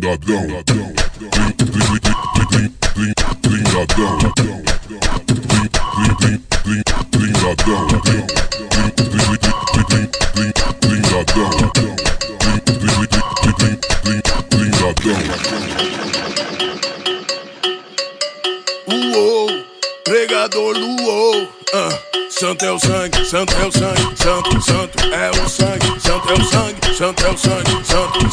blindadão, blindadão, blindadão, blindadão. Uou, pregador uou, ah. Santo é o sangue, santo é o sangue, santo, santo é o sangue, santo é o sangue, santo é o sangue, santo,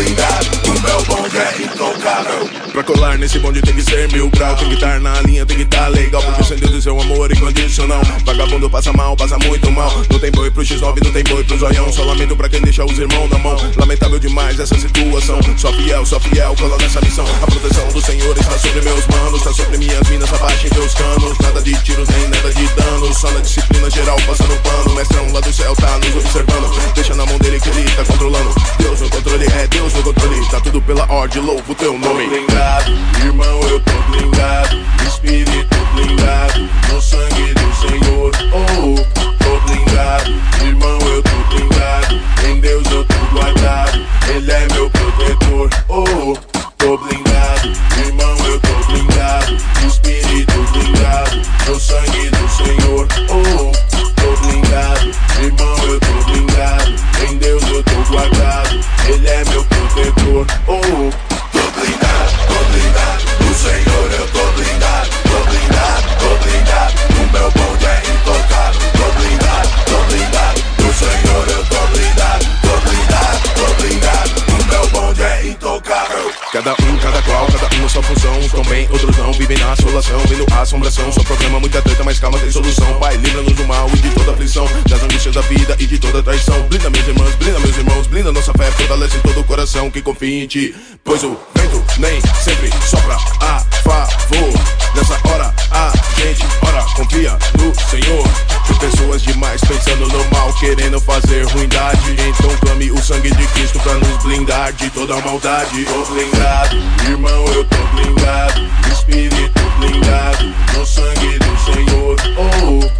blindado, o meu bonde é intocável. Pra colar nesse bonde tem que ser mil grau, tem que estar na linha, tem que estar legal, porque sem Deus seu amor incondicional. Vagabundo passa mal, passa muito mal, não tem boi pro X9, não tem boi pro zoião. Só lamento pra quem deixa os irmãos na mão. Lamentável demais essa situação. Só fiel, só fiel, cola nessa missão. A proteção do Senhor está sobre meus manos, está sobre minhas minas, abaixo em teus canos. Nada de tiros, nem nada de danos. Só na disciplina geral, passando pano. Mestrão lá do céu tá nos observando. Deixa na mão dele que ele tá controlando. Deus Deus no controle. Tá tudo pela ordem, louvo teu nome. Tô protetor. Oh, tô blindado, tô blindado. No Senhor eu tô blindado, tô blindado, tô blindado. O meu bonde é intocável. Tô blindado, tô blindado. No Senhor eu tô blindado, tô blindado, tô blindado. O meu bonde é intocável. Cada um, cada qual, cada um a sua função. Uns tão bem, outros não, vivem na assolação, vendo a assombração. Só problema, muita treta, mas calma, tem solução. Pai, livra-nos do mal e de toda aflição, das angústias da vida e de toda traição. Blinda meus irmãos, blinda blinda nossa fé, fortalece todo o coração que confia em ti. Pois o vento nem sempre sopra a favor. Nessa hora a gente ora, confia no Senhor. Tem pessoas demais pensando no mal, querendo fazer ruindade. Então clame o sangue de Cristo pra nos blindar de toda maldade. Tô blindado, irmão, eu tô blindado. Espírito blindado, no sangue do Senhor. Oh,